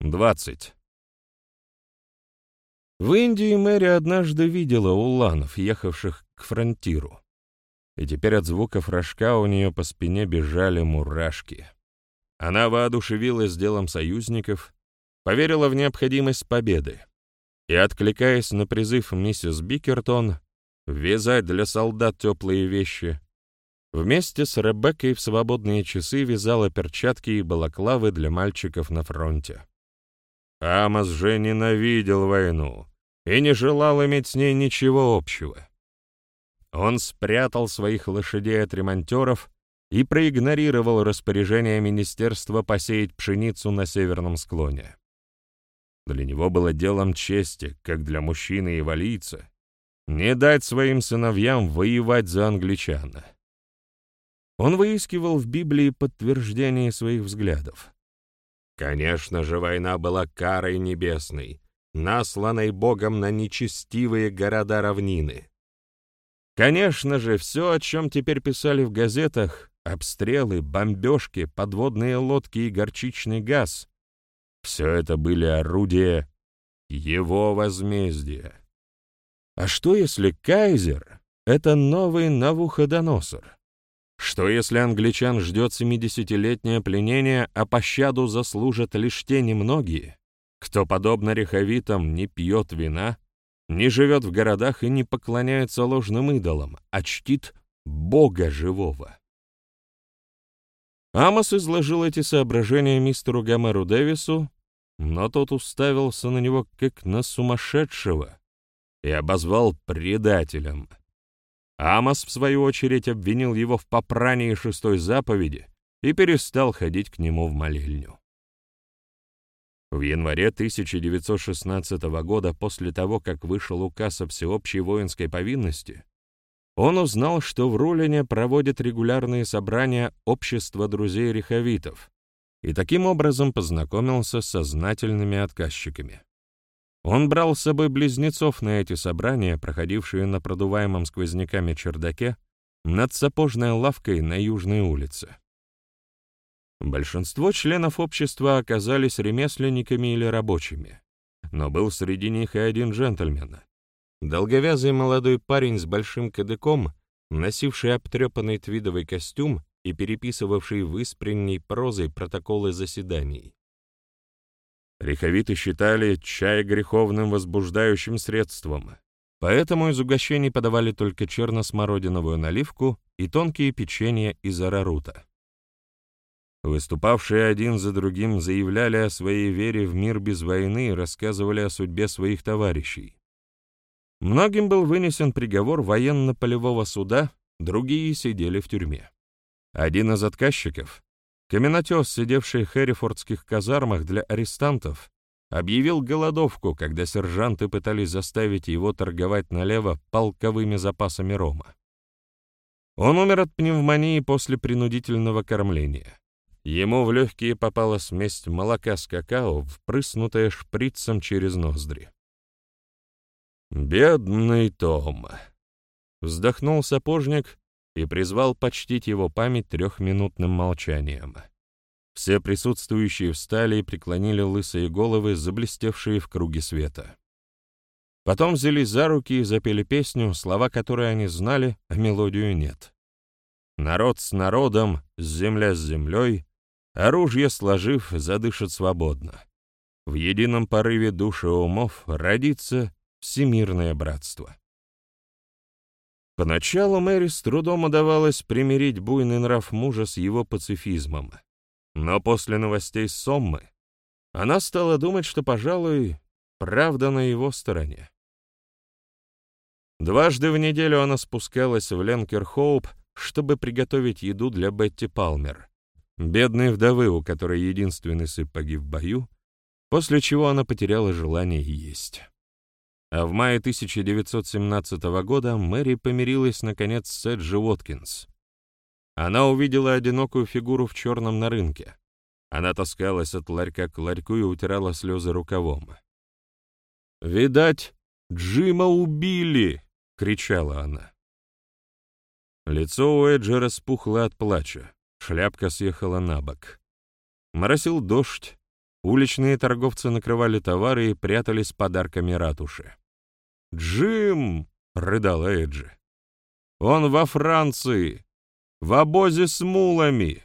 20. В Индии Мэри однажды видела уланов, ехавших к фронтиру, и теперь от звуков рожка у нее по спине бежали мурашки. Она воодушевилась делом союзников, поверила в необходимость победы и, откликаясь на призыв миссис Бикертон вязать для солдат теплые вещи, вместе с Ребеккой в свободные часы вязала перчатки и балаклавы для мальчиков на фронте. Амос же ненавидел войну и не желал иметь с ней ничего общего. Он спрятал своих лошадей от ремонтеров и проигнорировал распоряжение министерства посеять пшеницу на северном склоне. Для него было делом чести, как для мужчины и валийца, не дать своим сыновьям воевать за англичан. Он выискивал в Библии подтверждение своих взглядов. Конечно же, война была карой небесной, насланной Богом на нечестивые города-равнины. Конечно же, все, о чем теперь писали в газетах, обстрелы, бомбежки, подводные лодки и горчичный газ, все это были орудия его возмездия. А что, если кайзер — это новый Навуходоносор? Что если англичан ждет семидесятилетнее пленение, а пощаду заслужат лишь те немногие, кто, подобно рехавитам, не пьет вина, не живет в городах и не поклоняется ложным идолам, а чтит Бога живого? Амос изложил эти соображения мистеру Гомеру Дэвису, но тот уставился на него как на сумасшедшего и обозвал предателем — Амос, в свою очередь, обвинил его в попрании шестой заповеди и перестал ходить к нему в молельню. В январе 1916 года, после того, как вышел указ о всеобщей воинской повинности, он узнал, что в Рулине проводят регулярные собрания Общества друзей рехавитов, и таким образом познакомился с сознательными отказчиками. Он брал с собой близнецов на эти собрания, проходившие на продуваемом сквозняками чердаке над сапожной лавкой на Южной улице. Большинство членов общества оказались ремесленниками или рабочими, но был среди них и один джентльмен. Долговязый молодой парень с большим кадыком, носивший обтрепанный твидовый костюм и переписывавший выспренней прозой протоколы заседаний. Риховиты считали чай греховным возбуждающим средством, поэтому из угощений подавали только черно-смородиновую наливку и тонкие печенья из арарута. Выступавшие один за другим заявляли о своей вере в мир без войны и рассказывали о судьбе своих товарищей. Многим был вынесен приговор военно-полевого суда, другие сидели в тюрьме. Один из отказчиков, Каменотес, сидевший в Хэррифордских казармах для арестантов, объявил голодовку, когда сержанты пытались заставить его торговать налево полковыми запасами рома. Он умер от пневмонии после принудительного кормления. Ему в легкие попала смесь молока с какао, впрыснутая шприцем через ноздри. «Бедный Том!» — вздохнул сапожник и призвал почтить его память трехминутным молчанием. Все присутствующие встали и преклонили лысые головы, заблестевшие в круге света. Потом взялись за руки и запели песню, слова которой они знали, а мелодию нет. Народ с народом, земля с землей, оружие сложив, задышит свободно. В едином порыве души умов родится всемирное братство. Поначалу Мэри с трудом удавалось примирить буйный нрав мужа с его пацифизмом. Но после новостей Соммы она стала думать, что, пожалуй, правда на его стороне. Дважды в неделю она спускалась в Ленкерхоуп, чтобы приготовить еду для Бетти Палмер, бедной вдовы, у которой единственный сып погиб в бою, после чего она потеряла желание есть. А в мае 1917 года Мэри помирилась, наконец, с Эджи Уоткинс. Она увидела одинокую фигуру в черном на рынке. Она таскалась от ларька к ларьку и утирала слезы рукавом. «Видать, Джима убили!» — кричала она. Лицо у Эджи распухло от плача, шляпка съехала на бок. Моросил дождь, уличные торговцы накрывали товары и прятались подарками ратуши. «Джим!» — рыдал Эйджи. «Он во Франции, в обозе с мулами.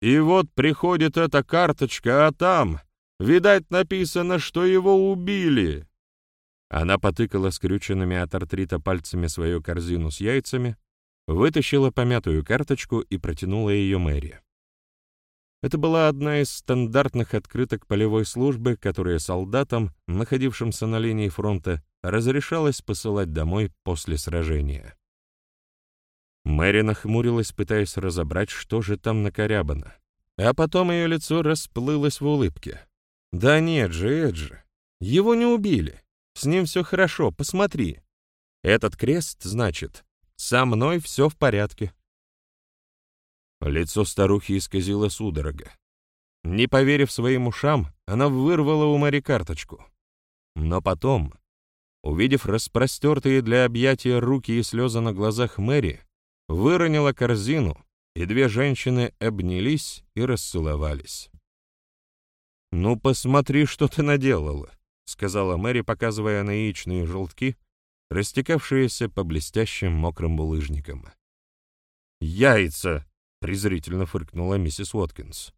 И вот приходит эта карточка, а там, видать, написано, что его убили». Она потыкала скрюченными от артрита пальцами свою корзину с яйцами, вытащила помятую карточку и протянула ее Мэри. Это была одна из стандартных открыток полевой службы, которые солдатам, находившимся на линии фронта, разрешалось посылать домой после сражения. Мэри нахмурилась, пытаясь разобрать, что же там накорябано. А потом ее лицо расплылось в улыбке. «Да нет же, Эджи, его не убили. С ним все хорошо, посмотри. Этот крест, значит, со мной все в порядке». Лицо старухи исказило судорога. Не поверив своим ушам, она вырвала у Мэри карточку. Но потом, увидев распростертые для объятия руки и слезы на глазах Мэри, выронила корзину, и две женщины обнялись и расцеловались. «Ну, посмотри, что ты наделала», — сказала Мэри, показывая на яичные желтки, растекавшиеся по блестящим мокрым булыжникам. «Яйца!» — презрительно фыркнула миссис Уоткинс.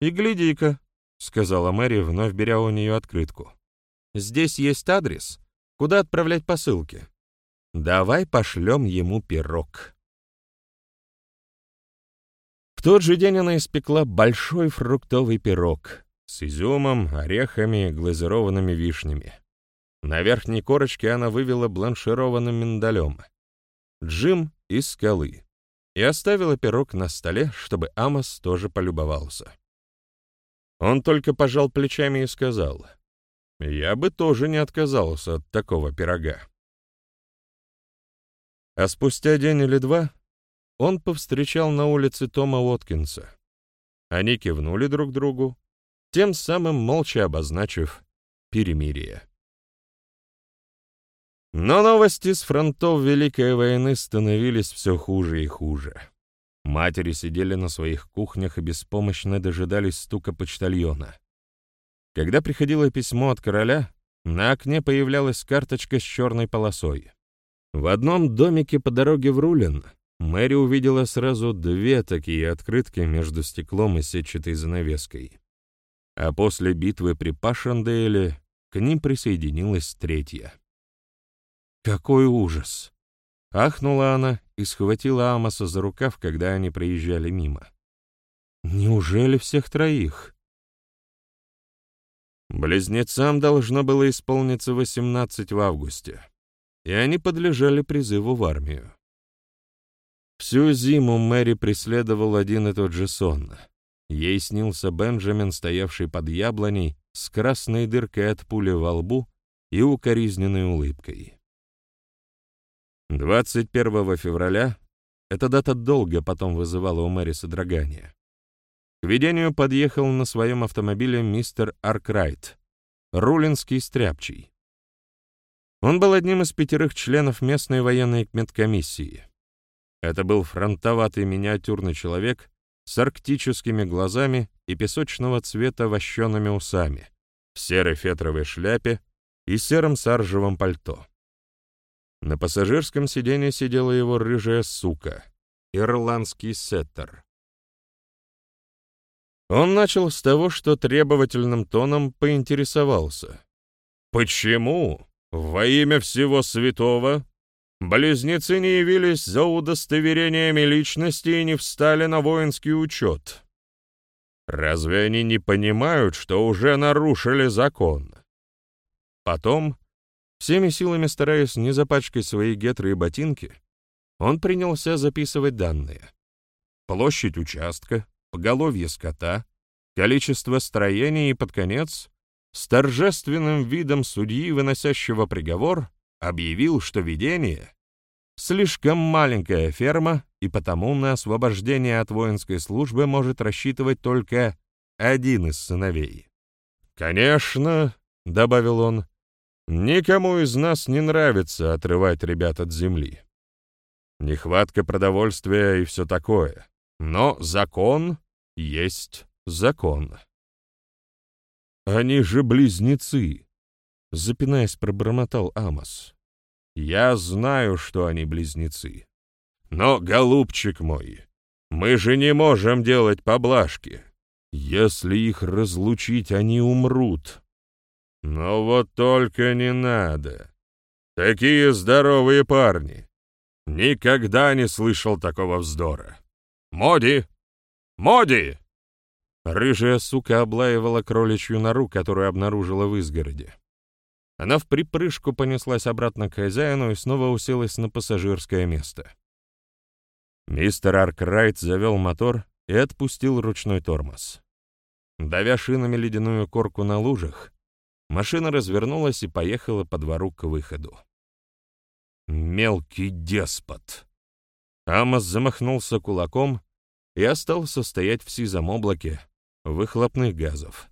«И гляди-ка», — сказала Мэри, вновь беря у нее открытку. «Здесь есть адрес, куда отправлять посылки. Давай пошлем ему пирог». В тот же день она испекла большой фруктовый пирог с изюмом, орехами глазированными вишнями. На верхней корочке она вывела бланшированным миндалем. Джим из скалы и оставила пирог на столе, чтобы Амос тоже полюбовался. Он только пожал плечами и сказал, «Я бы тоже не отказался от такого пирога». А спустя день или два он повстречал на улице Тома Уоткинса. Они кивнули друг другу, тем самым молча обозначив перемирие. Но новости с фронтов Великой войны становились все хуже и хуже. Матери сидели на своих кухнях и беспомощно дожидались стука почтальона. Когда приходило письмо от короля, на окне появлялась карточка с черной полосой. В одном домике по дороге в Рулин Мэри увидела сразу две такие открытки между стеклом и сетчатой занавеской. А после битвы при Пашендейле к ним присоединилась третья. Какой ужас! Ахнула она и схватила Амоса за рукав, когда они проезжали мимо. Неужели всех троих? Близнецам должно было исполниться 18 в августе, и они подлежали призыву в армию. Всю зиму Мэри преследовал один и тот же сон. Ей снился Бенджамин, стоявший под яблоней, с красной дыркой от пули во лбу и укоризненной улыбкой. 21 февраля эта дата долго потом вызывала у Мэри содрогание. К видению подъехал на своем автомобиле мистер Аркрайт, рулинский стряпчий. Он был одним из пятерых членов местной военной медкомиссии. Это был фронтоватый миниатюрный человек с арктическими глазами и песочного цвета вощеными усами, в серой фетровой шляпе и сером саржевом пальто. На пассажирском сиденье сидела его рыжая сука, ирландский сеттер. Он начал с того, что требовательным тоном поинтересовался. «Почему, во имя всего святого, близнецы не явились за удостоверениями личности и не встали на воинский учет? Разве они не понимают, что уже нарушили закон?» Потом Всеми силами стараясь не запачкать свои гетры и ботинки, он принялся записывать данные. Площадь участка, поголовье скота, количество строений и, под конец, с торжественным видом судьи, выносящего приговор, объявил, что видение — слишком маленькая ферма, и потому на освобождение от воинской службы может рассчитывать только один из сыновей. «Конечно», — добавил он, — Никому из нас не нравится отрывать ребят от земли. Нехватка продовольствия и все такое. Но закон есть закон. Они же близнецы!» Запинаясь, пробормотал Амос. «Я знаю, что они близнецы. Но, голубчик мой, мы же не можем делать поблажки. Если их разлучить, они умрут. Но вот только не надо. Такие здоровые парни. Никогда не слышал такого вздора. Моди! Моди!» Рыжая сука облаивала кроличью нору, которую обнаружила в изгороде. Она в припрыжку понеслась обратно к хозяину и снова уселась на пассажирское место. Мистер Аркрайт завел мотор и отпустил ручной тормоз. Давя шинами ледяную корку на лужах, машина развернулась и поехала по двору к выходу. Мелкий деспот. Амос замахнулся кулаком и остался стоять в сизом облаке выхлопных газов.